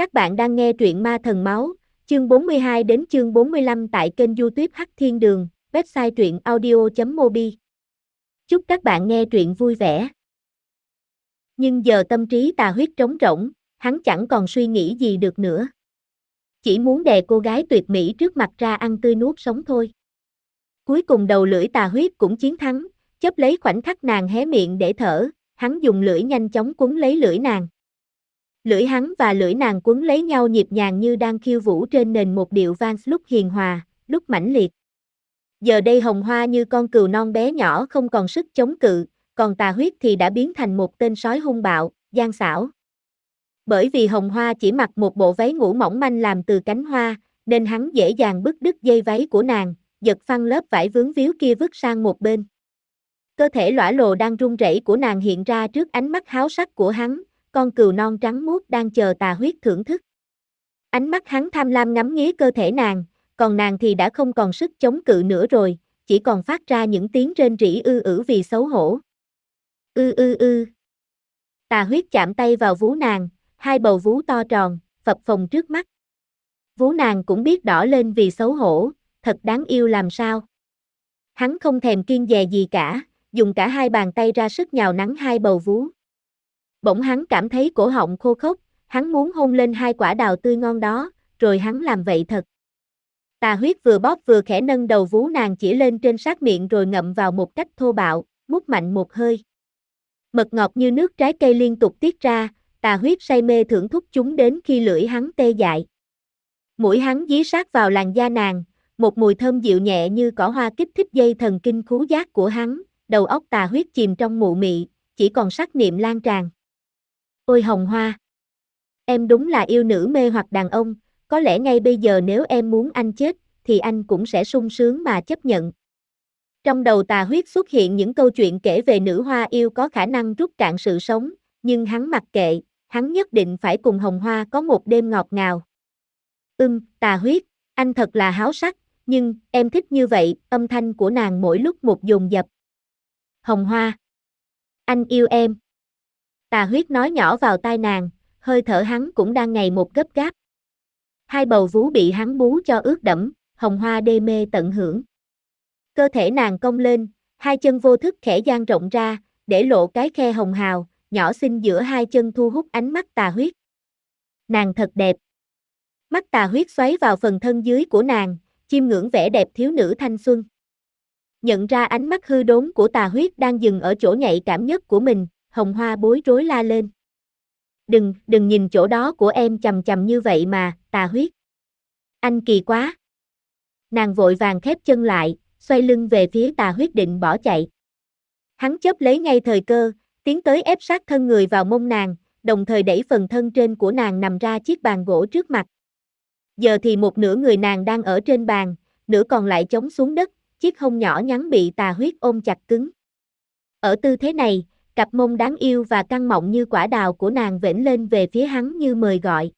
Các bạn đang nghe truyện Ma Thần Máu, chương 42 đến chương 45 tại kênh youtube Hắc Thiên Đường, website truyện audio.mobi. Chúc các bạn nghe truyện vui vẻ. Nhưng giờ tâm trí tà huyết trống rỗng, hắn chẳng còn suy nghĩ gì được nữa. Chỉ muốn đè cô gái tuyệt mỹ trước mặt ra ăn tươi nuốt sống thôi. Cuối cùng đầu lưỡi tà huyết cũng chiến thắng, chấp lấy khoảnh khắc nàng hé miệng để thở, hắn dùng lưỡi nhanh chóng cuốn lấy lưỡi nàng. Lưỡi hắn và lưỡi nàng quấn lấy nhau nhịp nhàng như đang khiêu vũ trên nền một điệu vang lúc hiền hòa, lúc mãnh liệt. Giờ đây hồng hoa như con cừu non bé nhỏ không còn sức chống cự, còn tà huyết thì đã biến thành một tên sói hung bạo, gian xảo. Bởi vì hồng hoa chỉ mặc một bộ váy ngủ mỏng manh làm từ cánh hoa, nên hắn dễ dàng bứt đứt dây váy của nàng, giật phăng lớp vải vướng víu kia vứt sang một bên. Cơ thể lõa lồ đang run rẩy của nàng hiện ra trước ánh mắt háo sắc của hắn, con cừu non trắng muốt đang chờ tà huyết thưởng thức. Ánh mắt hắn tham lam ngắm nghía cơ thể nàng, còn nàng thì đã không còn sức chống cự nữa rồi, chỉ còn phát ra những tiếng rên rỉ ư ử vì xấu hổ. Ư ư ư. Tà huyết chạm tay vào vú nàng, hai bầu vú to tròn, phập phồng trước mắt. Vú nàng cũng biết đỏ lên vì xấu hổ, thật đáng yêu làm sao. Hắn không thèm kiên dè gì cả, dùng cả hai bàn tay ra sức nhào nắng hai bầu vú. Bỗng hắn cảm thấy cổ họng khô khốc, hắn muốn hôn lên hai quả đào tươi ngon đó, rồi hắn làm vậy thật. Tà huyết vừa bóp vừa khẽ nâng đầu vú nàng chỉ lên trên sát miệng rồi ngậm vào một cách thô bạo, mút mạnh một hơi. Mật ngọt như nước trái cây liên tục tiết ra, tà huyết say mê thưởng thức chúng đến khi lưỡi hắn tê dại. Mũi hắn dí sát vào làn da nàng, một mùi thơm dịu nhẹ như cỏ hoa kích thích dây thần kinh khú giác của hắn, đầu óc tà huyết chìm trong mụ mị, chỉ còn sắc niệm lan tràn. Ôi hồng hoa! Em đúng là yêu nữ mê hoặc đàn ông, có lẽ ngay bây giờ nếu em muốn anh chết, thì anh cũng sẽ sung sướng mà chấp nhận. Trong đầu tà huyết xuất hiện những câu chuyện kể về nữ hoa yêu có khả năng rút cạn sự sống, nhưng hắn mặc kệ, hắn nhất định phải cùng hồng hoa có một đêm ngọt ngào. Ưm, tà huyết, anh thật là háo sắc, nhưng, em thích như vậy, âm thanh của nàng mỗi lúc một dồn dập. Hồng hoa. Anh yêu em. Tà huyết nói nhỏ vào tai nàng, hơi thở hắn cũng đang ngày một gấp gáp. Hai bầu vú bị hắn bú cho ướt đẫm, hồng hoa đê mê tận hưởng. Cơ thể nàng cong lên, hai chân vô thức khẽ dang rộng ra, để lộ cái khe hồng hào, nhỏ xinh giữa hai chân thu hút ánh mắt tà huyết. Nàng thật đẹp. Mắt tà huyết xoáy vào phần thân dưới của nàng, chiêm ngưỡng vẻ đẹp thiếu nữ thanh xuân. Nhận ra ánh mắt hư đốn của tà huyết đang dừng ở chỗ nhạy cảm nhất của mình, hồng hoa bối rối la lên. Đừng, đừng nhìn chỗ đó của em chầm chầm như vậy mà, tà huyết. Anh kỳ quá. Nàng vội vàng khép chân lại, xoay lưng về phía tà huyết định bỏ chạy. Hắn chớp lấy ngay thời cơ, tiến tới ép sát thân người vào mông nàng, đồng thời đẩy phần thân trên của nàng nằm ra chiếc bàn gỗ trước mặt. Giờ thì một nửa người nàng đang ở trên bàn, nửa còn lại chống xuống đất, chiếc hông nhỏ nhắn bị tà huyết ôm chặt cứng. Ở tư thế này, cặp mông đáng yêu và căng mọng như quả đào của nàng vểnh lên về phía hắn như mời gọi.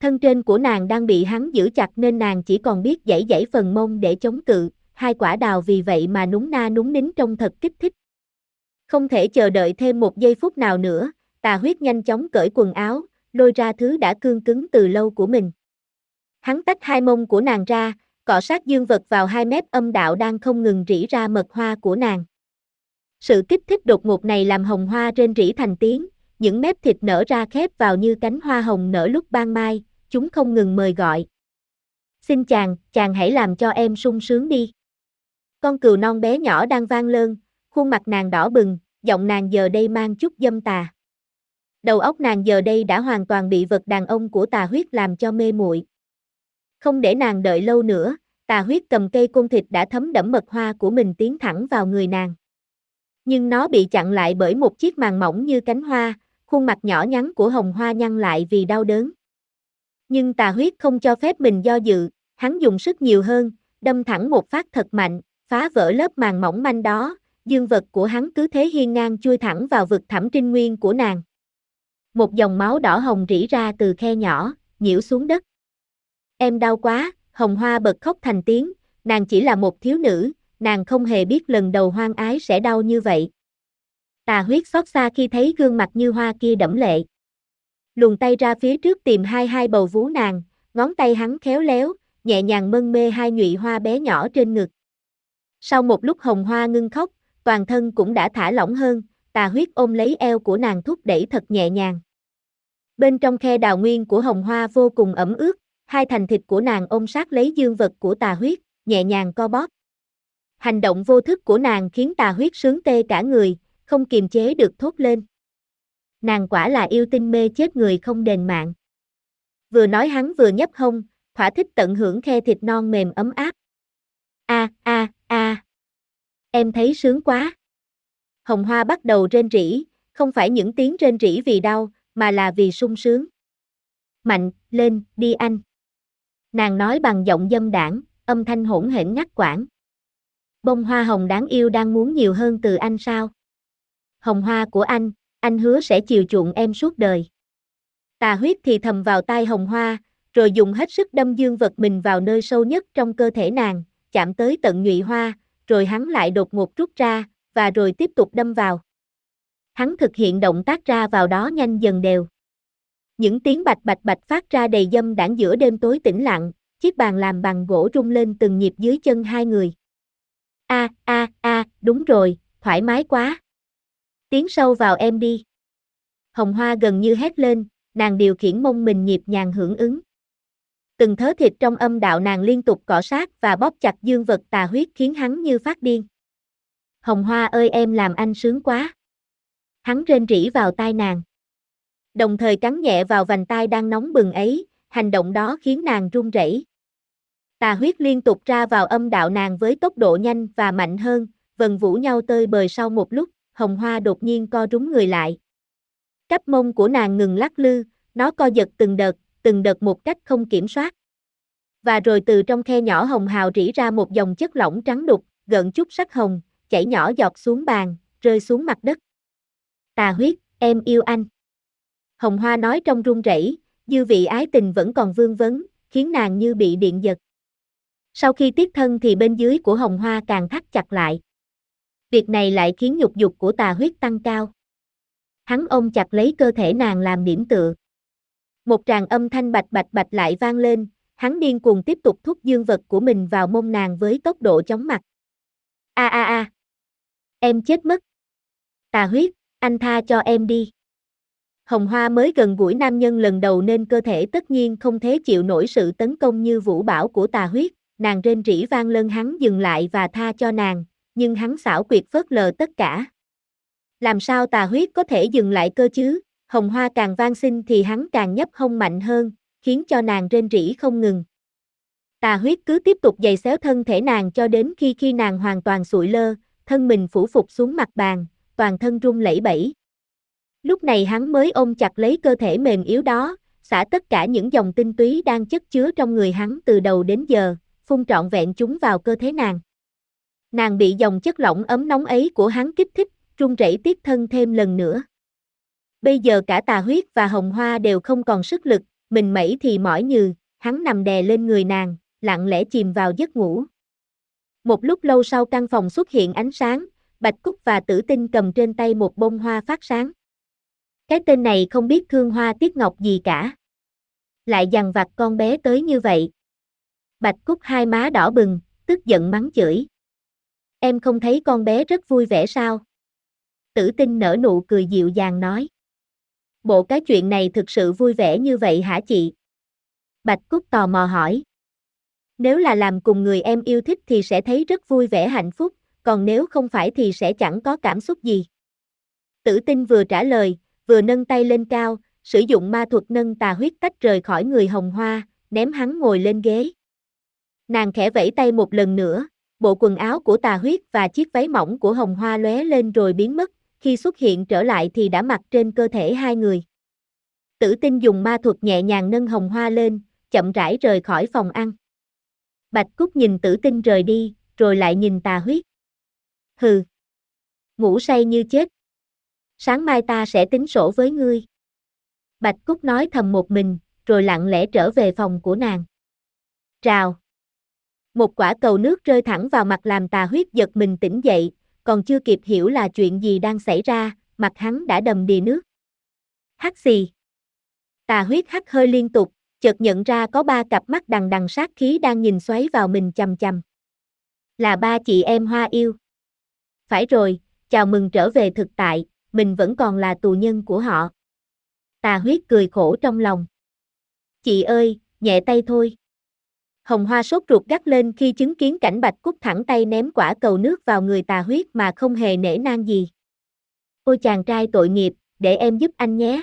Thân trên của nàng đang bị hắn giữ chặt nên nàng chỉ còn biết giãy giãy phần mông để chống cự, hai quả đào vì vậy mà núng na núng nín trông thật kích thích. Không thể chờ đợi thêm một giây phút nào nữa, tà huyết nhanh chóng cởi quần áo, lôi ra thứ đã cương cứng từ lâu của mình. Hắn tách hai mông của nàng ra, cọ sát dương vật vào hai mép âm đạo đang không ngừng rỉ ra mật hoa của nàng. Sự kích thích đột ngột này làm hồng hoa trên rỉ thành tiếng, những mép thịt nở ra khép vào như cánh hoa hồng nở lúc ban mai, chúng không ngừng mời gọi. Xin chàng, chàng hãy làm cho em sung sướng đi. Con cừu non bé nhỏ đang vang lơn, khuôn mặt nàng đỏ bừng, giọng nàng giờ đây mang chút dâm tà. Đầu óc nàng giờ đây đã hoàn toàn bị vật đàn ông của tà huyết làm cho mê muội. Không để nàng đợi lâu nữa, tà huyết cầm cây côn thịt đã thấm đẫm mật hoa của mình tiến thẳng vào người nàng nhưng nó bị chặn lại bởi một chiếc màn mỏng như cánh hoa, khuôn mặt nhỏ nhắn của hồng hoa nhăn lại vì đau đớn. Nhưng tà huyết không cho phép mình do dự, hắn dùng sức nhiều hơn, đâm thẳng một phát thật mạnh, phá vỡ lớp màn mỏng manh đó, dương vật của hắn cứ thế hiên ngang chui thẳng vào vực thẳm trinh nguyên của nàng. Một dòng máu đỏ hồng rỉ ra từ khe nhỏ, nhiễu xuống đất. Em đau quá, hồng hoa bật khóc thành tiếng, nàng chỉ là một thiếu nữ, nàng không hề biết lần đầu hoang ái sẽ đau như vậy. Tà huyết xót xa khi thấy gương mặt như hoa kia đẫm lệ. luồn tay ra phía trước tìm hai hai bầu vú nàng, ngón tay hắn khéo léo, nhẹ nhàng mân mê hai nhụy hoa bé nhỏ trên ngực. Sau một lúc hồng hoa ngưng khóc, toàn thân cũng đã thả lỏng hơn, tà huyết ôm lấy eo của nàng thúc đẩy thật nhẹ nhàng. Bên trong khe đào nguyên của hồng hoa vô cùng ẩm ướt, hai thành thịt của nàng ôm sát lấy dương vật của tà huyết, nhẹ nhàng co bóp. Hành động vô thức của nàng khiến tà huyết sướng tê cả người, không kiềm chế được thốt lên. Nàng quả là yêu tinh mê chết người không đền mạng. Vừa nói hắn vừa nhấp hông, thỏa thích tận hưởng khe thịt non mềm ấm áp. A a a. Em thấy sướng quá. Hồng Hoa bắt đầu rên rỉ, không phải những tiếng rên rỉ vì đau, mà là vì sung sướng. Mạnh, lên, đi anh. Nàng nói bằng giọng dâm đảng, âm thanh hỗn hển ngắt quãng. Bông hoa hồng đáng yêu đang muốn nhiều hơn từ anh sao? Hồng hoa của anh, anh hứa sẽ chiều chuộng em suốt đời. Tà huyết thì thầm vào tai hồng hoa, rồi dùng hết sức đâm dương vật mình vào nơi sâu nhất trong cơ thể nàng, chạm tới tận nhụy hoa, rồi hắn lại đột ngột rút ra, và rồi tiếp tục đâm vào. Hắn thực hiện động tác ra vào đó nhanh dần đều. Những tiếng bạch bạch bạch phát ra đầy dâm đảng giữa đêm tối tĩnh lặng, chiếc bàn làm bằng gỗ rung lên từng nhịp dưới chân hai người. A a a, đúng rồi, thoải mái quá. Tiến sâu vào em đi. Hồng Hoa gần như hét lên, nàng điều khiển mông mình nhịp nhàng hưởng ứng. Từng thớ thịt trong âm đạo nàng liên tục cọ sát và bóp chặt dương vật tà huyết khiến hắn như phát điên. Hồng Hoa ơi em làm anh sướng quá. Hắn rên rỉ vào tai nàng. Đồng thời cắn nhẹ vào vành tai đang nóng bừng ấy, hành động đó khiến nàng run rẩy. Tà huyết liên tục ra vào âm đạo nàng với tốc độ nhanh và mạnh hơn, vần vũ nhau tơi bời sau một lúc, hồng hoa đột nhiên co rúm người lại. Cắp mông của nàng ngừng lắc lư, nó co giật từng đợt, từng đợt một cách không kiểm soát. Và rồi từ trong khe nhỏ hồng hào rỉ ra một dòng chất lỏng trắng đục, gợn chút sắc hồng, chảy nhỏ giọt xuống bàn, rơi xuống mặt đất. Tà huyết, em yêu anh. Hồng Hoa nói trong run rẩy, dư vị ái tình vẫn còn vương vấn, khiến nàng như bị điện giật. Sau khi tiếp thân thì bên dưới của Hồng Hoa càng thắt chặt lại. Việc này lại khiến nhục dục của tà huyết tăng cao. Hắn ôm chặt lấy cơ thể nàng làm điểm tựa. Một tràng âm thanh bạch bạch bạch lại vang lên, hắn điên cuồng tiếp tục thúc dương vật của mình vào mông nàng với tốc độ chóng mặt. A a a. Em chết mất. Tà huyết, anh tha cho em đi. Hồng Hoa mới gần gũi nam nhân lần đầu nên cơ thể tất nhiên không thể chịu nổi sự tấn công như vũ bảo của tà huyết, nàng rên rỉ vang lên hắn dừng lại và tha cho nàng, nhưng hắn xảo quyệt phớt lờ tất cả. Làm sao tà huyết có thể dừng lại cơ chứ, hồng hoa càng vang sinh thì hắn càng nhấp hông mạnh hơn, khiến cho nàng rên rỉ không ngừng. Tà huyết cứ tiếp tục giày xéo thân thể nàng cho đến khi khi nàng hoàn toàn sụi lơ, thân mình phủ phục xuống mặt bàn, toàn thân rung lẩy bẩy. Lúc này hắn mới ôm chặt lấy cơ thể mềm yếu đó, xả tất cả những dòng tinh túy đang chất chứa trong người hắn từ đầu đến giờ, phun trọn vẹn chúng vào cơ thể nàng. Nàng bị dòng chất lỏng ấm nóng ấy của hắn kích thích, run rẩy tiếp thân thêm lần nữa. Bây giờ cả tà huyết và hồng hoa đều không còn sức lực, mình mẩy thì mỏi như, hắn nằm đè lên người nàng, lặng lẽ chìm vào giấc ngủ. Một lúc lâu sau căn phòng xuất hiện ánh sáng, Bạch Cúc và Tử Tinh cầm trên tay một bông hoa phát sáng. Cái tên này không biết thương hoa tiết ngọc gì cả. Lại dằn vặt con bé tới như vậy. Bạch Cúc hai má đỏ bừng, tức giận mắng chửi. Em không thấy con bé rất vui vẻ sao? Tử tinh nở nụ cười dịu dàng nói. Bộ cái chuyện này thực sự vui vẻ như vậy hả chị? Bạch Cúc tò mò hỏi. Nếu là làm cùng người em yêu thích thì sẽ thấy rất vui vẻ hạnh phúc, còn nếu không phải thì sẽ chẳng có cảm xúc gì. Tử tinh vừa trả lời, vừa nâng tay lên cao, sử dụng ma thuật nâng tà huyết tách rời khỏi người hồng hoa, ném hắn ngồi lên ghế. Nàng khẽ vẫy tay một lần nữa, bộ quần áo của tà huyết và chiếc váy mỏng của hồng hoa lóe lên rồi biến mất, khi xuất hiện trở lại thì đã mặc trên cơ thể hai người. Tử tinh dùng ma thuật nhẹ nhàng nâng hồng hoa lên, chậm rãi rời khỏi phòng ăn. Bạch Cúc nhìn tử tinh rời đi, rồi lại nhìn tà huyết. Hừ. Ngủ say như chết. Sáng mai ta sẽ tính sổ với ngươi. Bạch Cúc nói thầm một mình, rồi lặng lẽ trở về phòng của nàng. Rào. Một quả cầu nước rơi thẳng vào mặt làm tà huyết giật mình tỉnh dậy, còn chưa kịp hiểu là chuyện gì đang xảy ra, mặt hắn đã đầm đìa nước. Hắc xì. Tà huyết hắt hơi liên tục, chợt nhận ra có ba cặp mắt đằng đằng sát khí đang nhìn xoáy vào mình chầm chầm. Là ba chị em hoa yêu. Phải rồi, chào mừng trở về thực tại, mình vẫn còn là tù nhân của họ. Tà huyết cười khổ trong lòng. Chị ơi, nhẹ tay thôi. Hồng Hoa sốt ruột gắt lên khi chứng kiến cảnh Bạch Cúc thẳng tay ném quả cầu nước vào người tà huyết mà không hề nể nang gì. Ôi chàng trai tội nghiệp, để em giúp anh nhé.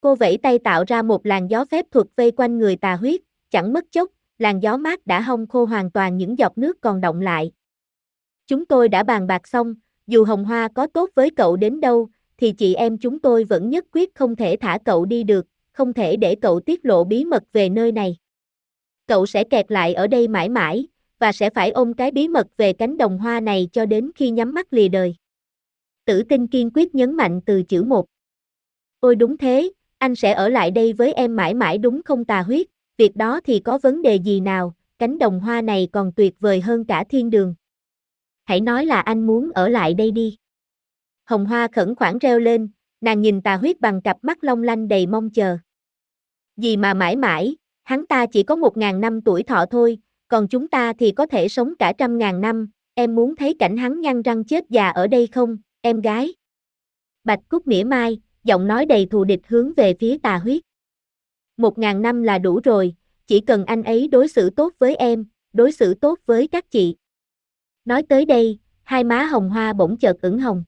Cô vẫy tay tạo ra một làn gió phép thuật vây quanh người tà huyết, chẳng mất chốc, làn gió mát đã hong khô hoàn toàn những giọt nước còn động lại. Chúng tôi đã bàn bạc xong, dù Hồng Hoa có tốt với cậu đến đâu, thì chị em chúng tôi vẫn nhất quyết không thể thả cậu đi được, không thể để cậu tiết lộ bí mật về nơi này. Cậu sẽ kẹt lại ở đây mãi mãi, và sẽ phải ôm cái bí mật về cánh đồng hoa này cho đến khi nhắm mắt lìa đời. Tử tinh kiên quyết nhấn mạnh từ chữ một. Ôi đúng thế, anh sẽ ở lại đây với em mãi mãi đúng không tà huyết, việc đó thì có vấn đề gì nào, cánh đồng hoa này còn tuyệt vời hơn cả thiên đường. Hãy nói là anh muốn ở lại đây đi. Hồng Hoa khẩn khoản reo lên, nàng nhìn tà huyết bằng cặp mắt long lanh đầy mong chờ. Gì mà mãi mãi, hắn ta chỉ có một ngàn năm tuổi thọ thôi, còn chúng ta thì có thể sống cả trăm ngàn năm, em muốn thấy cảnh hắn nhăn răng chết già ở đây không, em gái? Bạch Cúc mỉa mai, giọng nói đầy thù địch hướng về phía tà huyết. Một ngàn năm là đủ rồi, chỉ cần anh ấy đối xử tốt với em, đối xử tốt với các chị. Nói tới đây, hai má hồng hoa bỗng chợt ửng hồng.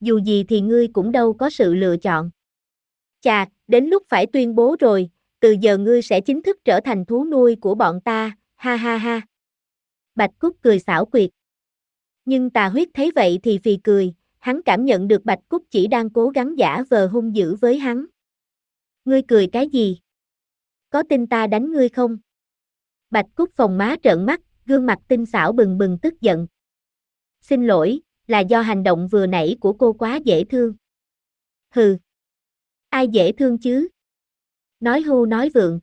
Dù gì thì ngươi cũng đâu có sự lựa chọn. Chà, đến lúc phải tuyên bố rồi, từ giờ ngươi sẽ chính thức trở thành thú nuôi của bọn ta, ha ha ha. Bạch Cúc cười xảo quyệt. Nhưng tà huyết thấy vậy thì phì cười, hắn cảm nhận được Bạch Cúc chỉ đang cố gắng giả vờ hung dữ với hắn. Ngươi cười cái gì? Có tin ta đánh ngươi không? Bạch Cúc phòng má trợn mắt, gương mặt tinh xảo bừng bừng tức giận. Xin lỗi, là do hành động vừa nãy của cô quá dễ thương. Hừ. Ai dễ thương chứ? Nói hưu nói vượng.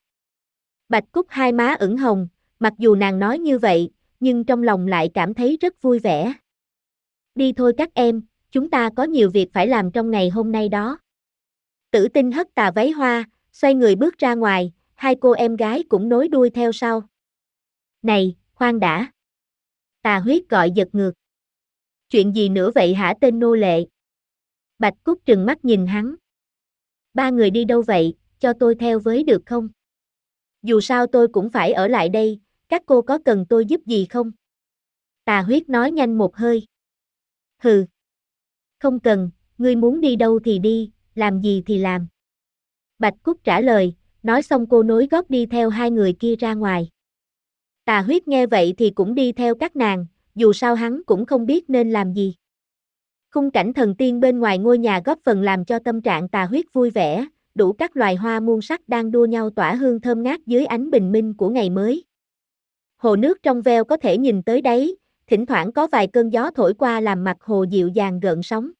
Bạch Cúc hai má ửng hồng, mặc dù nàng nói như vậy, nhưng trong lòng lại cảm thấy rất vui vẻ. Đi thôi các em, chúng ta có nhiều việc phải làm trong ngày hôm nay đó. Tử tinh hất tà váy hoa, xoay người bước ra ngoài, hai cô em gái cũng nối đuôi theo sau. Này, khoan đã. Tà huyết gọi giật ngược. Chuyện gì nữa vậy hả tên nô lệ? Bạch Cúc trừng mắt nhìn hắn. Ba người đi đâu vậy, cho tôi theo với được không? Dù sao tôi cũng phải ở lại đây, các cô có cần tôi giúp gì không? Tà huyết nói nhanh một hơi. Hừ. Không cần, ngươi muốn đi đâu thì đi, làm gì thì làm. Bạch Cúc trả lời, nói xong cô nối gót đi theo hai người kia ra ngoài. Tà huyết nghe vậy thì cũng đi theo các nàng, dù sao hắn cũng không biết nên làm gì. Khung cảnh thần tiên bên ngoài ngôi nhà góp phần làm cho tâm trạng tà huyết vui vẻ, đủ các loài hoa muôn sắc đang đua nhau tỏa hương thơm ngát dưới ánh bình minh của ngày mới. Hồ nước trong veo có thể nhìn tới đấy, thỉnh thoảng có vài cơn gió thổi qua làm mặt hồ dịu dàng gợn sóng.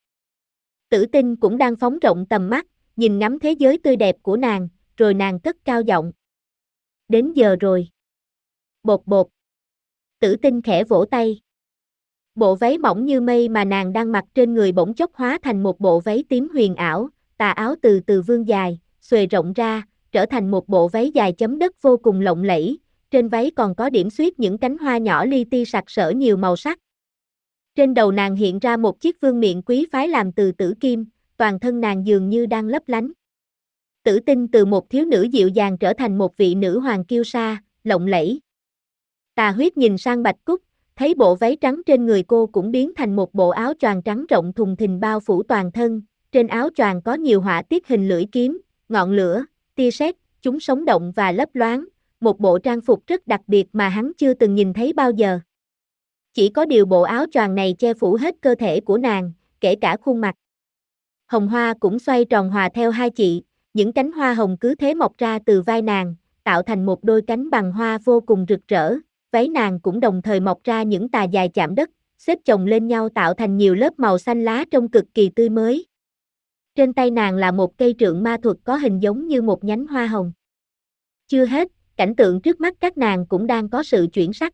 Tử tinh cũng đang phóng rộng tầm mắt, nhìn ngắm thế giới tươi đẹp của nàng, rồi nàng cất cao giọng. Đến giờ rồi. Bột bột. Tử tinh khẽ vỗ tay. Bộ váy mỏng như mây mà nàng đang mặc trên người bỗng chốc hóa thành một bộ váy tím huyền ảo, tà áo từ từ vương dài, xuề rộng ra, trở thành một bộ váy dài chấm đất vô cùng lộng lẫy, trên váy còn có điểm xuyết những cánh hoa nhỏ li ti sặc sỡ nhiều màu sắc. Trên đầu nàng hiện ra một chiếc vương miện quý phái làm từ tử kim, toàn thân nàng dường như đang lấp lánh. Tử tinh từ một thiếu nữ dịu dàng trở thành một vị nữ hoàng kiêu sa, lộng lẫy. Tà huyết nhìn sang Bạch Cúc, thấy bộ váy trắng trên người cô cũng biến thành một bộ áo choàng trắng rộng thùng thình bao phủ toàn thân, trên áo choàng có nhiều họa tiết hình lưỡi kiếm, ngọn lửa, tia sét, chúng sống động và lấp loáng, một bộ trang phục rất đặc biệt mà hắn chưa từng nhìn thấy bao giờ. Chỉ có điều bộ áo choàng này che phủ hết cơ thể của nàng, kể cả khuôn mặt. Hồng hoa cũng xoay tròn hòa theo hai chị, những cánh hoa hồng cứ thế mọc ra từ vai nàng, tạo thành một đôi cánh bằng hoa vô cùng rực rỡ, váy nàng cũng đồng thời mọc ra những tà dài chạm đất, xếp chồng lên nhau tạo thành nhiều lớp màu xanh lá trông cực kỳ tươi mới. Trên tay nàng là một cây trượng ma thuật có hình giống như một nhánh hoa hồng. Chưa hết, cảnh tượng trước mắt các nàng cũng đang có sự chuyển sắc.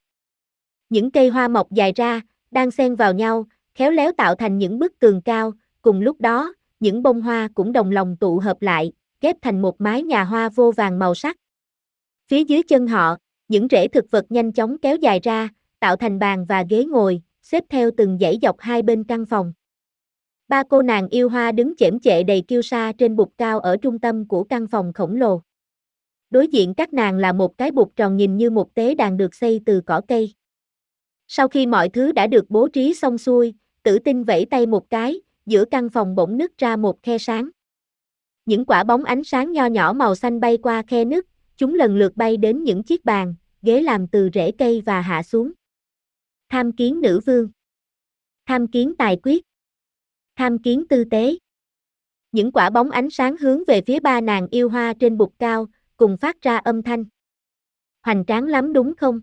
Những cây hoa mọc dài ra, đang xen vào nhau, khéo léo tạo thành những bức tường cao, cùng lúc đó, những bông hoa cũng đồng lòng tụ hợp lại, ghép thành một mái nhà hoa vô vàng màu sắc. Phía dưới chân họ, những rễ thực vật nhanh chóng kéo dài ra, tạo thành bàn và ghế ngồi, xếp theo từng dãy dọc hai bên căn phòng. Ba cô nàng yêu hoa đứng chễm chệ đầy kiêu sa trên bục cao ở trung tâm của căn phòng khổng lồ. Đối diện các nàng là một cái bục tròn nhìn như một tế đàn được xây từ cỏ cây. Sau khi mọi thứ đã được bố trí xong xuôi, tử tinh vẫy tay một cái, giữa căn phòng bỗng nứt ra một khe sáng. Những quả bóng ánh sáng nho nhỏ màu xanh bay qua khe nứt, chúng lần lượt bay đến những chiếc bàn, ghế làm từ rễ cây và hạ xuống. Tham kiến nữ vương. Tham kiến tài quyết. Tham kiến tư tế. Những quả bóng ánh sáng hướng về phía ba nàng yêu hoa trên bục cao, cùng phát ra âm thanh. Hoành tráng lắm đúng không?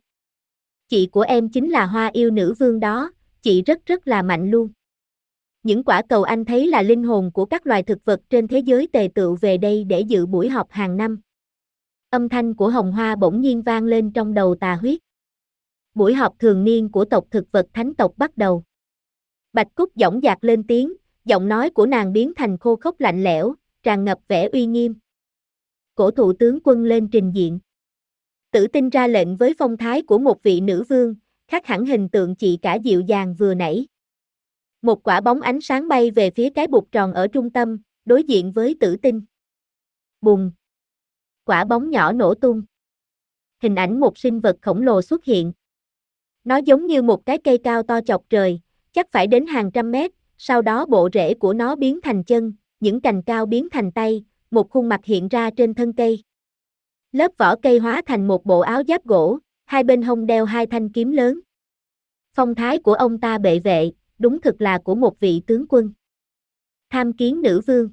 Chị của em chính là hoa yêu nữ vương đó, chị rất rất là mạnh luôn. Những quả cầu anh thấy là linh hồn của các loài thực vật trên thế giới tề tựu về đây để dự buổi họp hàng năm. Âm thanh của hồng hoa bỗng nhiên vang lên trong đầu tà huyết. Buổi họp thường niên của tộc thực vật thánh tộc bắt đầu. Bạch Cúc dõng dạc lên tiếng, giọng nói của nàng biến thành khô khốc lạnh lẽo, tràn ngập vẻ uy nghiêm. Cổ thủ tướng quân lên trình diện. Tử tinh ra lệnh với phong thái của một vị nữ vương, khác hẳn hình tượng chị cả dịu dàng vừa nãy. Một quả bóng ánh sáng bay về phía cái bục tròn ở trung tâm, đối diện với tử tinh. Bùng! Quả bóng nhỏ nổ tung. Hình ảnh một sinh vật khổng lồ xuất hiện. Nó giống như một cái cây cao to chọc trời, chắc phải đến hàng trăm mét, sau đó bộ rễ của nó biến thành chân, những cành cao biến thành tay, một khuôn mặt hiện ra trên thân cây. Lớp vỏ cây hóa thành một bộ áo giáp gỗ, hai bên hông đeo hai thanh kiếm lớn. Phong thái của ông ta bệ vệ, đúng thực là của một vị tướng quân. Tham kiến nữ vương.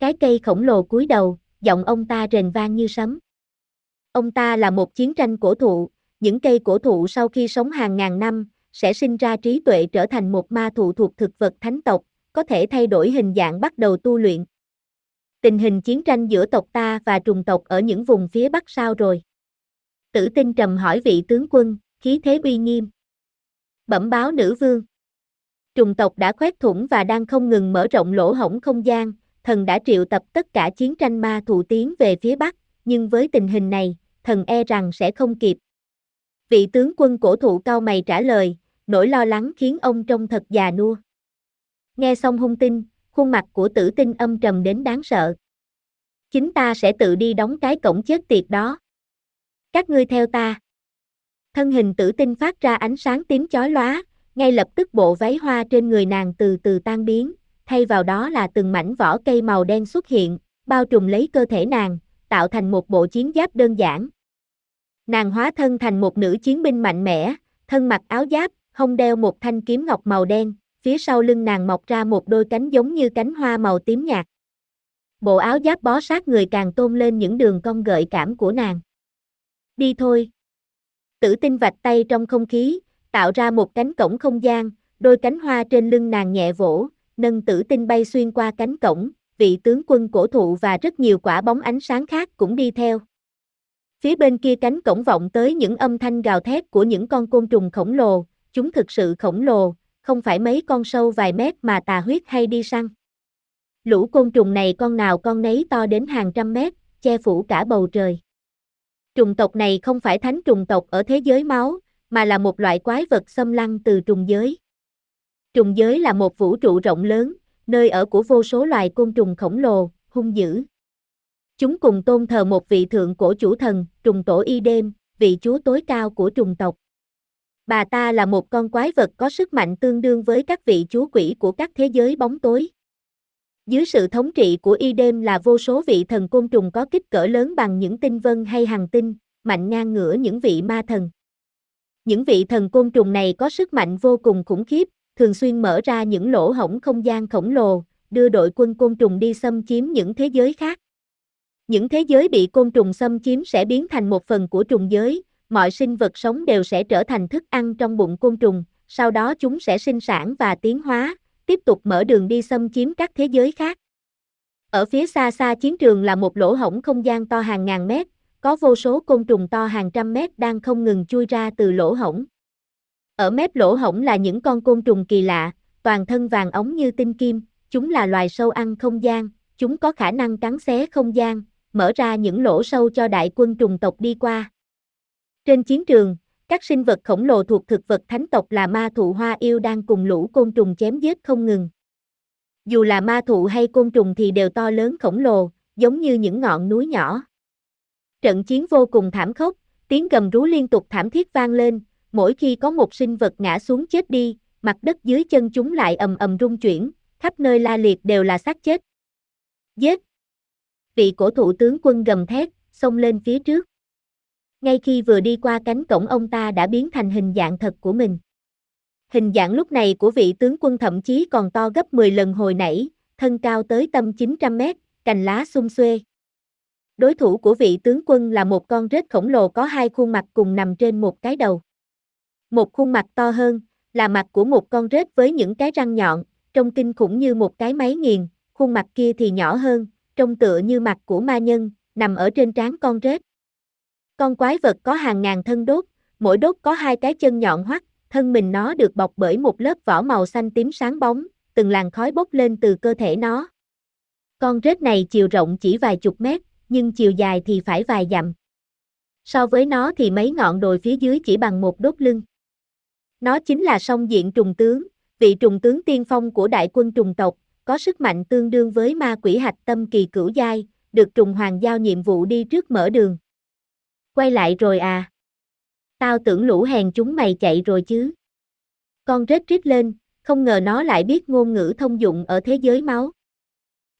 Cái cây khổng lồ cúi đầu, giọng ông ta rền vang như sấm. Ông ta là một chiến tranh cổ thụ, những cây cổ thụ sau khi sống hàng ngàn năm, sẽ sinh ra trí tuệ trở thành một ma thụ thuộc thực vật thánh tộc, có thể thay đổi hình dạng bắt đầu tu luyện. Tình hình chiến tranh giữa tộc ta và trùng tộc ở những vùng phía bắc sao rồi? Tử tinh trầm hỏi vị tướng quân, khí thế uy nghiêm. Bẩm báo nữ vương. Trùng tộc đã khoét thủng và đang không ngừng mở rộng lỗ hổng không gian, thần đã triệu tập tất cả chiến tranh ma thụ tiến về phía bắc, nhưng với tình hình này, thần e rằng sẽ không kịp. Vị tướng quân cổ thụ cao mày trả lời, nỗi lo lắng khiến ông trông thật già nua. Nghe xong hung tin, khuôn mặt của tử tinh âm trầm đến đáng sợ. Chính ta sẽ tự đi đóng cái cổng chết tiệt đó. Các ngươi theo ta. Thân hình tử tinh phát ra ánh sáng tím chói lóa, ngay lập tức bộ váy hoa trên người nàng từ từ tan biến, thay vào đó là từng mảnh vỏ cây màu đen xuất hiện, bao trùm lấy cơ thể nàng, tạo thành một bộ chiến giáp đơn giản. Nàng hóa thân thành một nữ chiến binh mạnh mẽ, thân mặc áo giáp, hông đeo một thanh kiếm ngọc màu đen, phía sau lưng nàng mọc ra một đôi cánh giống như cánh hoa màu tím nhạt. Bộ áo giáp bó sát người càng tôn lên những đường cong gợi cảm của nàng. Đi thôi. Tử tinh vạch tay trong không khí, tạo ra một cánh cổng không gian, đôi cánh hoa trên lưng nàng nhẹ vỗ, nâng tử tinh bay xuyên qua cánh cổng, vị tướng quân cổ thụ và rất nhiều quả bóng ánh sáng khác cũng đi theo. Phía bên kia cánh cổng vọng tới những âm thanh gào thét của những con côn trùng khổng lồ, chúng thực sự khổng lồ, không phải mấy con sâu vài mét mà tà huyết hay đi săn. Lũ côn trùng này con nào con nấy to đến hàng trăm mét, che phủ cả bầu trời. Trùng tộc này không phải thánh trùng tộc ở thế giới máu, mà là một loại quái vật xâm lăng từ trùng giới. Trùng giới là một vũ trụ rộng lớn, nơi ở của vô số loài côn trùng khổng lồ, hung dữ. Chúng cùng tôn thờ một vị thượng cổ chủ thần, trùng tổ y đêm, vị chúa tối cao của trùng tộc. Bà ta là một con quái vật có sức mạnh tương đương với các vị chúa quỷ của các thế giới bóng tối. Dưới sự thống trị của y đêm là vô số vị thần côn trùng có kích cỡ lớn bằng những tinh vân hay hàng tinh, mạnh ngang ngửa những vị ma thần. Những vị thần côn trùng này có sức mạnh vô cùng khủng khiếp, thường xuyên mở ra những lỗ hổng không gian khổng lồ, đưa đội quân côn trùng đi xâm chiếm những thế giới khác. Những thế giới bị côn trùng xâm chiếm sẽ biến thành một phần của trùng giới, mọi sinh vật sống đều sẽ trở thành thức ăn trong bụng côn trùng, sau đó chúng sẽ sinh sản và tiến hóa, tiếp tục mở đường đi xâm chiếm các thế giới khác. Ở phía xa xa chiến trường là một lỗ hổng không gian to hàng ngàn mét, có vô số côn trùng to hàng trăm mét đang không ngừng chui ra từ lỗ hổng. Ở mép lỗ hổng là những con côn trùng kỳ lạ, toàn thân vàng ống như tinh kim, chúng là loài sâu ăn không gian, chúng có khả năng cắn xé không gian, mở ra những lỗ sâu cho đại quân trùng tộc đi qua. Trên chiến trường, các sinh vật khổng lồ thuộc thực vật thánh tộc là ma thụ hoa yêu đang cùng lũ côn trùng chém giết không ngừng. Dù là ma thụ hay côn trùng thì đều to lớn khổng lồ, giống như những ngọn núi nhỏ. Trận chiến vô cùng thảm khốc, tiếng gầm rú liên tục thảm thiết vang lên, mỗi khi có một sinh vật ngã xuống chết đi, mặt đất dưới chân chúng lại ầm ầm rung chuyển, khắp nơi la liệt đều là xác chết. Giết! Vị cổ thủ tướng quân gầm thét, xông lên phía trước. Ngay khi vừa đi qua cánh cổng ông ta đã biến thành hình dạng thật của mình. Hình dạng lúc này của vị tướng quân thậm chí còn to gấp 10 lần hồi nãy, thân cao tới tầm 900 mét, cành lá sum xuê. Đối thủ của vị tướng quân là một con rết khổng lồ có hai khuôn mặt cùng nằm trên một cái đầu. Một khuôn mặt to hơn, là mặt của một con rết với những cái răng nhọn, trông kinh khủng như một cái máy nghiền, khuôn mặt kia thì nhỏ hơn, trông tựa như mặt của ma nhân, nằm ở trên trán con rết. Con quái vật có hàng ngàn thân đốt, mỗi đốt có hai cái chân nhọn hoắt, thân mình nó được bọc bởi một lớp vỏ màu xanh tím sáng bóng, từng làn khói bốc lên từ cơ thể nó. Con rết này chiều rộng chỉ vài chục mét, nhưng chiều dài thì phải vài dặm. So với nó thì mấy ngọn đồi phía dưới chỉ bằng một đốt lưng. Nó chính là song diện trùng tướng, vị trùng tướng tiên phong của đại quân trùng tộc, có sức mạnh tương đương với ma quỷ hạch tâm kỳ cửu giai, được trùng hoàng giao nhiệm vụ đi trước mở đường. Quay lại rồi à? Tao tưởng lũ hèn chúng mày chạy rồi chứ. Con rết rít lên, không ngờ nó lại biết ngôn ngữ thông dụng ở thế giới máu.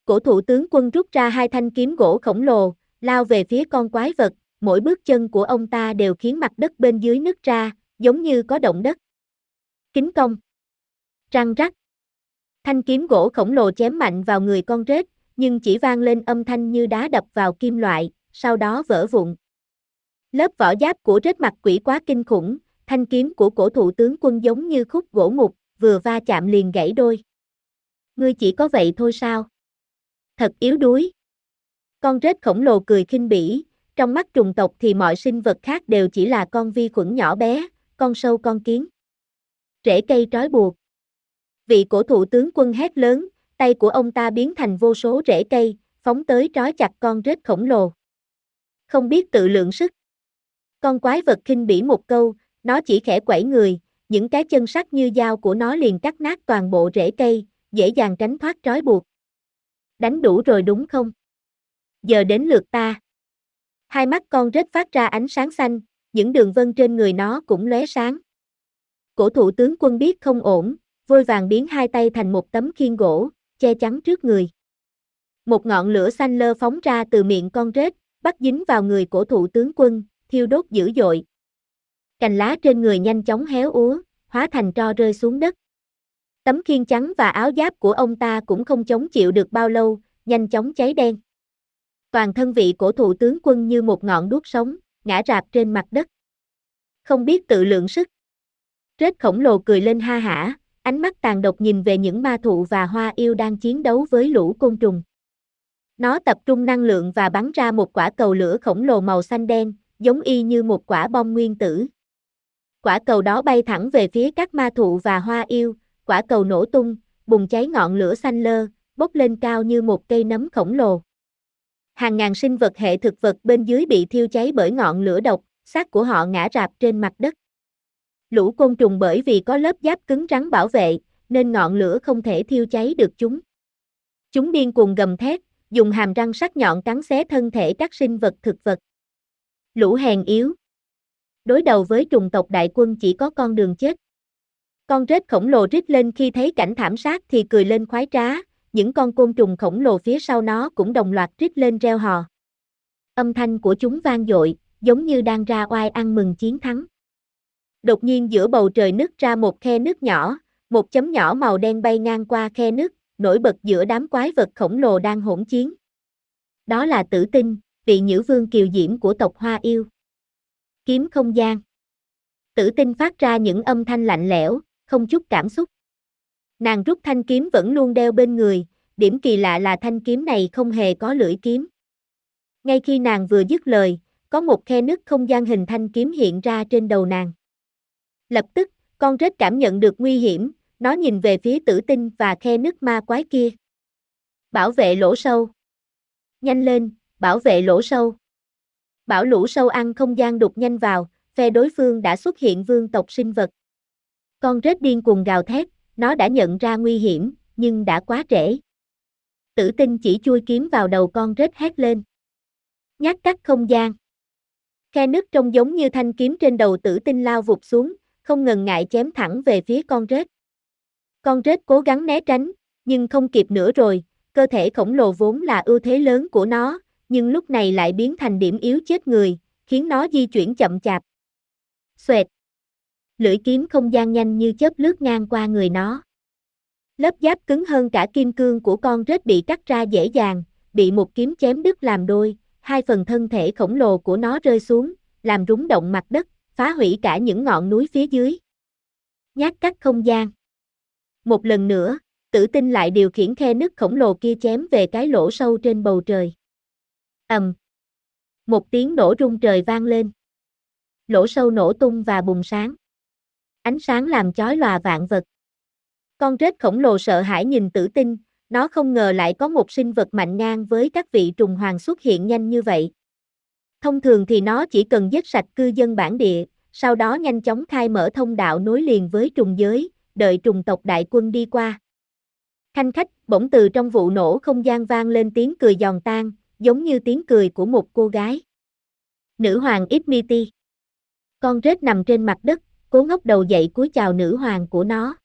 Cổ thủ tướng quân rút ra hai thanh kiếm gỗ khổng lồ, lao về phía con quái vật, mỗi bước chân của ông ta đều khiến mặt đất bên dưới nứt ra, giống như có động đất. Kính công. Răng rắc. Thanh kiếm gỗ khổng lồ chém mạnh vào người con rết, nhưng chỉ vang lên âm thanh như đá đập vào kim loại, sau đó vỡ vụn. Lớp vỏ giáp của rết mặt quỷ quá kinh khủng, thanh kiếm của cổ thủ tướng quân giống như khúc gỗ mục, vừa va chạm liền gãy đôi. Ngươi chỉ có vậy thôi sao? Thật yếu đuối. Con rết khổng lồ cười khinh bỉ, trong mắt trùng tộc thì mọi sinh vật khác đều chỉ là con vi khuẩn nhỏ bé, con sâu con kiến. Rễ cây trói buộc. Vị cổ thụ tướng quân hét lớn, tay của ông ta biến thành vô số rễ cây, phóng tới trói chặt con rết khổng lồ. Không biết tự lượng sức. Con quái vật khinh bỉ một câu, nó chỉ khẽ quẩy người, những cái chân sắc như dao của nó liền cắt nát toàn bộ rễ cây, dễ dàng tránh thoát trói buộc. Đánh đủ rồi đúng không? Giờ đến lượt ta. Hai mắt con rết phát ra ánh sáng xanh, những đường vân trên người nó cũng lóe sáng. Cổ thủ tướng quân biết không ổn, vôi vàng biến hai tay thành một tấm khiên gỗ, che chắn trước người. Một ngọn lửa xanh lơ phóng ra từ miệng con rết, bắt dính vào người cổ thủ tướng quân, thiêu đốt dữ dội. Cành lá trên người nhanh chóng héo úa, hóa thành tro rơi xuống đất. Tấm khiên trắng và áo giáp của ông ta cũng không chống chịu được bao lâu, nhanh chóng cháy đen. Toàn thân vị cổ thủ tướng quân như một ngọn đuốc sống, ngã rạp trên mặt đất. Không biết tự lượng sức. Rết khổng lồ cười lên ha hả, ánh mắt tàn độc nhìn về những ma thụ và hoa yêu đang chiến đấu với lũ côn trùng. Nó tập trung năng lượng và bắn ra một quả cầu lửa khổng lồ màu xanh đen, giống y như một quả bom nguyên tử. Quả cầu đó bay thẳng về phía các ma thụ và hoa yêu, quả cầu nổ tung, bùng cháy ngọn lửa xanh lơ, bốc lên cao như một cây nấm khổng lồ. Hàng ngàn sinh vật hệ thực vật bên dưới bị thiêu cháy bởi ngọn lửa độc, xác của họ ngã rạp trên mặt đất. Lũ côn trùng bởi vì có lớp giáp cứng rắn bảo vệ, nên ngọn lửa không thể thiêu cháy được chúng. Chúng điên cuồng gầm thét, dùng hàm răng sắc nhọn cắn xé thân thể các sinh vật thực vật. Lũ hèn yếu. Đối đầu với trùng tộc đại quân chỉ có con đường chết. Con rết khổng lồ rít lên khi thấy cảnh thảm sát thì cười lên khoái trá, những con côn trùng khổng lồ phía sau nó cũng đồng loạt rít lên reo hò. Âm thanh của chúng vang dội, giống như đang ra oai ăn mừng chiến thắng. Đột nhiên giữa bầu trời nứt ra một khe nước nhỏ, một chấm nhỏ màu đen bay ngang qua khe nước, nổi bật giữa đám quái vật khổng lồ đang hỗn chiến. Đó là tử tinh, vị nhữ vương kiều diễm của tộc Hoa Yêu. Kiếm không gian. Tử tinh phát ra những âm thanh lạnh lẽo, không chút cảm xúc. Nàng rút thanh kiếm vẫn luôn đeo bên người, điểm kỳ lạ là thanh kiếm này không hề có lưỡi kiếm. Ngay khi nàng vừa dứt lời, có một khe nứt không gian hình thanh kiếm hiện ra trên đầu nàng. Lập tức, con rết cảm nhận được nguy hiểm, nó nhìn về phía tử tinh và khe nước ma quái kia. Bảo vệ lỗ sâu. Nhanh lên, bảo vệ lỗ sâu. Bảo lũ sâu ăn không gian đục nhanh vào, phe đối phương đã xuất hiện vương tộc sinh vật. Con rết điên cuồng gào thét, nó đã nhận ra nguy hiểm, nhưng đã quá trễ. Tử tinh chỉ chui kiếm vào đầu con rết hét lên. Nhát cắt không gian. Khe nước trông giống như thanh kiếm trên đầu tử tinh lao vụt xuống, không ngần ngại chém thẳng về phía con rết. Con rết cố gắng né tránh, nhưng không kịp nữa rồi, cơ thể khổng lồ vốn là ưu thế lớn của nó, nhưng lúc này lại biến thành điểm yếu chết người, khiến nó di chuyển chậm chạp. Xoẹt. Lưỡi kiếm không gian nhanh như chớp lướt ngang qua người nó. Lớp giáp cứng hơn cả kim cương của con rết bị cắt ra dễ dàng, bị một kiếm chém đứt làm đôi, hai phần thân thể khổng lồ của nó rơi xuống, làm rúng động mặt đất, phá hủy cả những ngọn núi phía dưới. Nhát cắt không gian. Một lần nữa, tử tinh lại điều khiển khe nứt khổng lồ kia chém về cái lỗ sâu trên bầu trời. ầm, Một tiếng nổ rung trời vang lên. Lỗ sâu nổ tung và bùng sáng. Ánh sáng làm chói lòa vạn vật. Con rết khổng lồ sợ hãi nhìn tử tinh, nó không ngờ lại có một sinh vật mạnh ngang với các vị trùng hoàng xuất hiện nhanh như vậy. Thông thường thì nó chỉ cần giết sạch cư dân bản địa, sau đó nhanh chóng khai mở thông đạo nối liền với trùng giới, đợi trùng tộc đại quân đi qua. Khanh khách, bỗng từ trong vụ nổ không gian vang lên tiếng cười giòn tan, giống như tiếng cười của một cô gái. Nữ hoàng Ismiti. Con rết nằm trên mặt đất, cố ngóc đầu dậy cúi chào nữ hoàng của nó.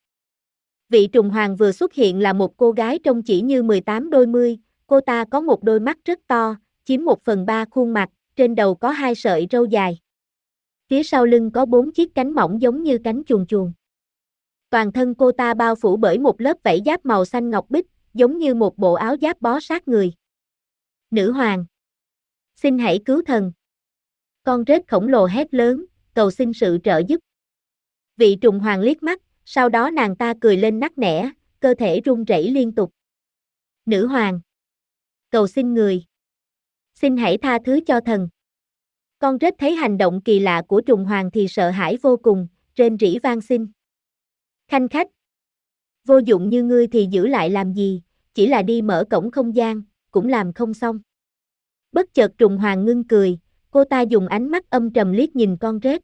Vị trùng hoàng vừa xuất hiện là một cô gái trông chỉ như 18 đôi mươi, cô ta có một đôi mắt rất to, chiếm một phần ba khuôn mặt, trên đầu có hai sợi râu dài. Phía sau lưng có bốn chiếc cánh mỏng giống như cánh chuồn chuồn. Toàn thân cô ta bao phủ bởi một lớp vảy giáp màu xanh ngọc bích, giống như một bộ áo giáp bó sát người. Nữ hoàng. Xin hãy cứu thần. Con rết khổng lồ hét lớn, cầu xin sự trợ giúp. Vị trùng hoàng liếc mắt, sau đó nàng ta cười lên nắc nẻ, cơ thể run rẩy liên tục. Nữ hoàng. Cầu xin người. Xin hãy tha thứ cho thần. Con rết thấy hành động kỳ lạ của trùng hoàng thì sợ hãi vô cùng, rên rỉ vang xin. Khanh khách. Vô dụng như ngươi thì giữ lại làm gì, chỉ là đi mở cổng không gian, cũng làm không xong. Bất chợt trùng hoàng ngưng cười, cô ta dùng ánh mắt âm trầm liếc nhìn con rết.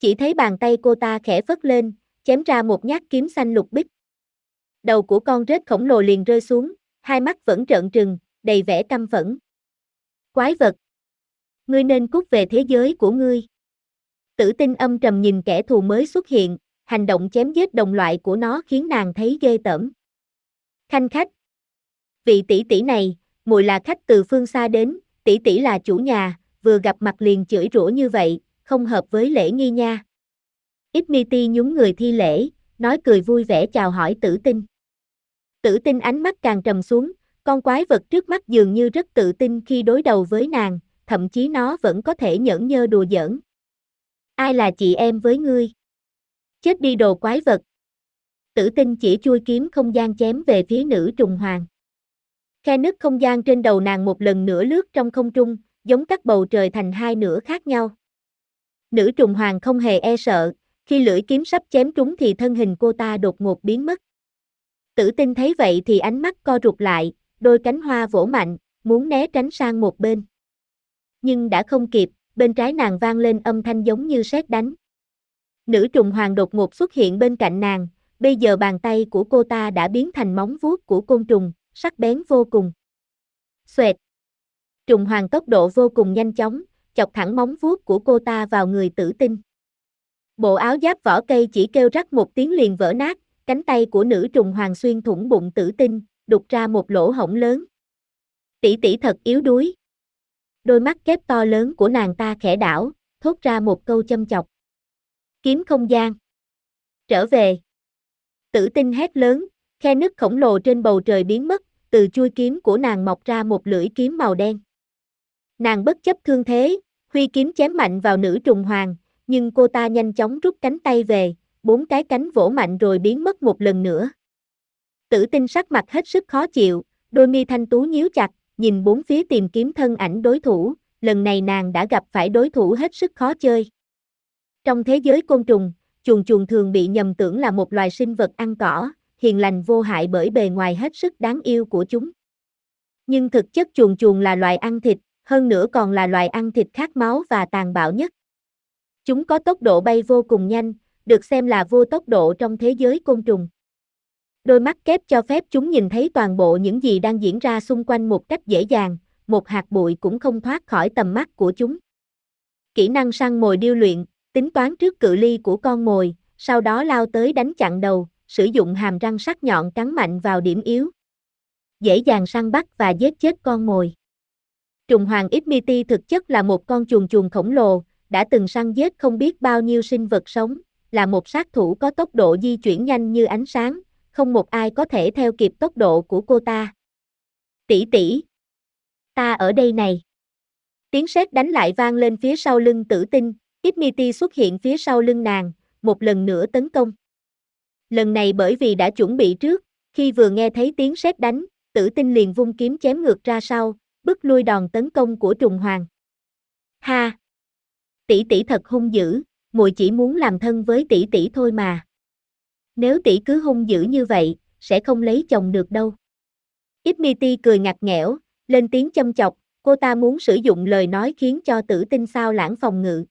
Chỉ thấy bàn tay cô ta khẽ phất lên, chém ra một nhát kiếm xanh lục bích. Đầu của con rết khổng lồ liền rơi xuống, hai mắt vẫn trợn trừng, đầy vẻ căm phẫn. Quái vật! Ngươi nên cút về thế giới của ngươi. Tử tinh âm trầm nhìn kẻ thù mới xuất hiện, hành động chém giết đồng loại của nó khiến nàng thấy ghê tởm. Khanh khách! Vị tỷ tỷ này, mùi là khách từ phương xa đến, tỷ tỷ là chủ nhà, vừa gặp mặt liền chửi rủa như vậy, không hợp với lễ nghi nha. Ismiti nhún người thi lễ, nói cười vui vẻ chào hỏi tử tinh. Tử tinh ánh mắt càng trầm xuống, con quái vật trước mắt dường như rất tự tin khi đối đầu với nàng, thậm chí nó vẫn có thể nhẫn nhơ đùa giỡn. Ai là chị em với ngươi? Chết đi đồ quái vật. Tử tinh chỉ chui kiếm không gian chém về phía nữ trùng hoàng. Khe nứt không gian trên đầu nàng một lần nữa lướt trong không trung, giống cắt bầu trời thành hai nửa khác nhau. Nữ trùng hoàng không hề e sợ, khi lưỡi kiếm sắp chém trúng thì thân hình cô ta đột ngột biến mất. Tử tinh thấy vậy thì ánh mắt co rụt lại, đôi cánh hoa vỗ mạnh, muốn né tránh sang một bên. Nhưng đã không kịp, bên trái nàng vang lên âm thanh giống như sét đánh. Nữ trùng hoàng đột ngột xuất hiện bên cạnh nàng, bây giờ bàn tay của cô ta đã biến thành móng vuốt của côn trùng, sắc bén vô cùng. Xoẹt. Trùng hoàng tốc độ vô cùng nhanh chóng, chọc thẳng móng vuốt của cô ta vào người tử tinh. Bộ áo giáp vỏ cây chỉ kêu rắc một tiếng liền vỡ nát, cánh tay của nữ trùng hoàng xuyên thủng bụng tử tinh, đục ra một lỗ hổng lớn. Tỷ tỷ thật yếu đuối. Đôi mắt kép to lớn của nàng ta khẽ đảo, thốt ra một câu châm chọc. Kiếm không gian. Trở về. Tử tinh hét lớn, khe nứt khổng lồ trên bầu trời biến mất, từ chui kiếm của nàng mọc ra một lưỡi kiếm màu đen. Nàng bất chấp thương thế, huy kiếm chém mạnh vào nữ trùng hoàng, nhưng cô ta nhanh chóng rút cánh tay về, bốn cái cánh vỗ mạnh rồi biến mất một lần nữa. Tử tinh sắc mặt hết sức khó chịu, đôi mi thanh tú nhíu chặt, nhìn bốn phía tìm kiếm thân ảnh đối thủ, lần này nàng đã gặp phải đối thủ hết sức khó chơi. Trong thế giới côn trùng, chuồn chuồn thường bị nhầm tưởng là một loài sinh vật ăn cỏ, hiền lành vô hại bởi bề ngoài hết sức đáng yêu của chúng. Nhưng thực chất chuồn chuồn là loài ăn thịt, hơn nữa còn là loài ăn thịt khát máu và tàn bạo nhất. Chúng có tốc độ bay vô cùng nhanh, được xem là vô tốc độ trong thế giới côn trùng. Đôi mắt kép cho phép chúng nhìn thấy toàn bộ những gì đang diễn ra xung quanh một cách dễ dàng, một hạt bụi cũng không thoát khỏi tầm mắt của chúng. Kỹ năng săn mồi điêu luyện, tính toán trước cự ly của con mồi, sau đó lao tới đánh chặn đầu, sử dụng hàm răng sắc nhọn cắn mạnh vào điểm yếu. Dễ dàng săn bắt và giết chết con mồi. Trùng hoàng Ismiti thực chất là một con chuồn chuồn khổng lồ, đã từng săn giết không biết bao nhiêu sinh vật sống, là một sát thủ có tốc độ di chuyển nhanh như ánh sáng, không một ai có thể theo kịp tốc độ của cô ta. Tỷ tỷ, ta ở đây này. Tiếng sét đánh lại vang lên phía sau lưng tử tinh, Ipmiti xuất hiện phía sau lưng nàng, một lần nữa tấn công. Lần này bởi vì đã chuẩn bị trước, khi vừa nghe thấy tiếng sét đánh, tử tinh liền vung kiếm chém ngược ra sau, bức lui đòn tấn công của trùng hoàng. Ha! Tỷ tỷ thật hung dữ, muội chỉ muốn làm thân với tỷ tỷ thôi mà. Nếu tỷ cứ hung dữ như vậy, sẽ không lấy chồng được đâu. Ismiti cười ngặt nghẽo, lên tiếng châm chọc, cô ta muốn sử dụng lời nói khiến cho tử tinh sao lãng phòng ngự.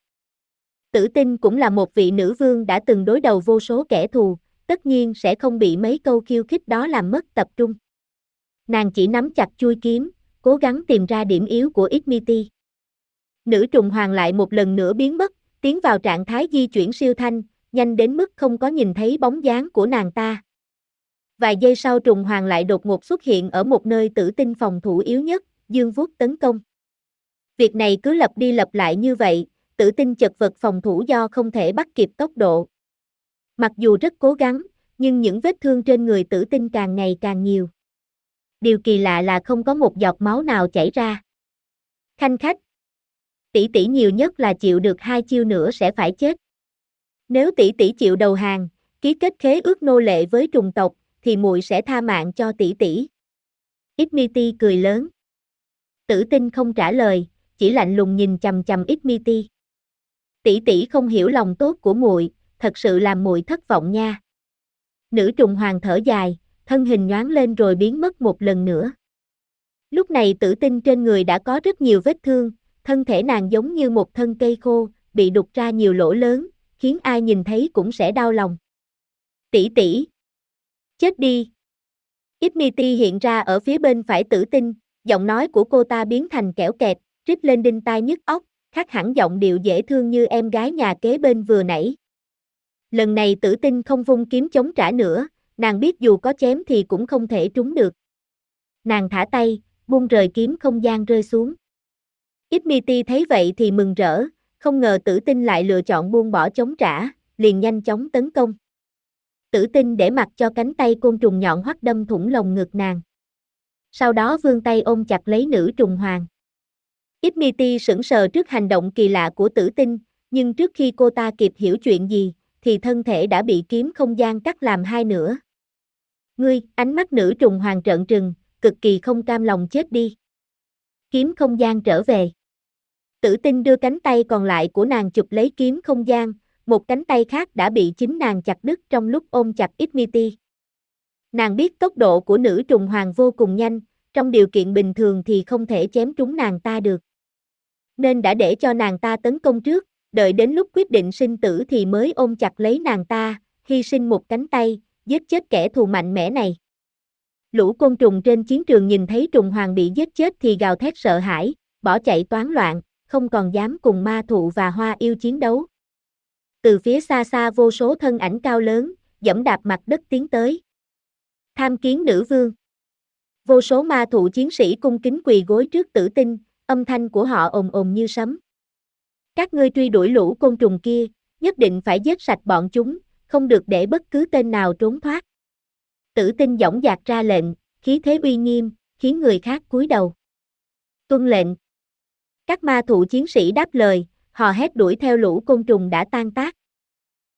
Tử tinh cũng là một vị nữ vương đã từng đối đầu vô số kẻ thù, tất nhiên sẽ không bị mấy câu khiêu khích đó làm mất tập trung. Nàng chỉ nắm chặt chui kiếm, cố gắng tìm ra điểm yếu của Ismiti. Nữ trùng hoàng lại một lần nữa biến mất, tiến vào trạng thái di chuyển siêu thanh, nhanh đến mức không có nhìn thấy bóng dáng của nàng ta. Vài giây sau trùng hoàng lại đột ngột xuất hiện ở một nơi tử tinh phòng thủ yếu nhất, dương vuốt tấn công. Việc này cứ lặp đi lặp lại như vậy, tử tinh chật vật phòng thủ do không thể bắt kịp tốc độ. Mặc dù rất cố gắng, nhưng những vết thương trên người tử tinh càng ngày càng nhiều. Điều kỳ lạ là không có một giọt máu nào chảy ra. Khanh khách. Tỷ tỷ nhiều nhất là chịu được hai chiêu nữa sẽ phải chết. Nếu tỷ tỷ chịu đầu hàng, ký kết khế ước nô lệ với trùng tộc, thì muội sẽ tha mạng cho tỷ tỷ. Ismiti cười lớn. Tử tinh không trả lời, chỉ lạnh lùng nhìn chầm chầm Ismiti. Tỷ tỷ không hiểu lòng tốt của muội, thật sự làm muội thất vọng nha. Nữ trùng hoàng thở dài, thân hình nhoáng lên rồi biến mất một lần nữa. Lúc này tử tinh trên người đã có rất nhiều vết thương, thân thể nàng giống như một thân cây khô, bị đục ra nhiều lỗ lớn, khiến ai nhìn thấy cũng sẽ đau lòng. Tỷ tỷ. Chết đi. Ismiti hiện ra ở phía bên phải tử tinh, giọng nói của cô ta biến thành kẻo kẹt, rít lên đinh tai nhức óc, khác hẳn giọng điệu dễ thương như em gái nhà kế bên vừa nãy. Lần này tử tinh không vung kiếm chống trả nữa, nàng biết dù có chém thì cũng không thể trúng được. Nàng thả tay, buông rời kiếm không gian rơi xuống. Ismiti thấy vậy thì mừng rỡ, không ngờ tử tinh lại lựa chọn buông bỏ chống trả, liền nhanh chóng tấn công. Tử tinh để mặc cho cánh tay côn trùng nhọn hoắt đâm thủng lồng ngực nàng. Sau đó vươn tay ôm chặt lấy nữ trùng hoàng. Ismiti sững sờ trước hành động kỳ lạ của tử tinh, nhưng trước khi cô ta kịp hiểu chuyện gì, thì thân thể đã bị kiếm không gian cắt làm hai nửa. Ngươi, ánh mắt nữ trùng hoàng trợn trừng, cực kỳ không cam lòng chết đi. Kiếm không gian trở về. Tử tinh đưa cánh tay còn lại của nàng chụp lấy kiếm không gian, một cánh tay khác đã bị chính nàng chặt đứt trong lúc ôm chặt Ismiti. Nàng biết tốc độ của nữ trùng hoàng vô cùng nhanh, trong điều kiện bình thường thì không thể chém trúng nàng ta được. Nên đã để cho nàng ta tấn công trước, đợi đến lúc quyết định sinh tử thì mới ôm chặt lấy nàng ta, hy sinh một cánh tay, giết chết kẻ thù mạnh mẽ này. Lũ côn trùng trên chiến trường nhìn thấy trùng hoàng bị giết chết thì gào thét sợ hãi, bỏ chạy toán loạn, không còn dám cùng ma thụ và hoa yêu chiến đấu. Từ phía xa xa vô số thân ảnh cao lớn, dẫm đạp mặt đất tiến tới. Tham kiến nữ vương. Vô số ma thụ chiến sĩ cung kính quỳ gối trước tử tinh, âm thanh của họ ồn ồn như sấm. Các ngươi truy đuổi lũ côn trùng kia, nhất định phải giết sạch bọn chúng, không được để bất cứ tên nào trốn thoát. Tử tinh dõng dạc ra lệnh, khí thế uy nghiêm, khiến người khác cúi đầu. Tuân lệnh. Các ma thụ chiến sĩ đáp lời, họ hét đuổi theo lũ côn trùng đã tan tác.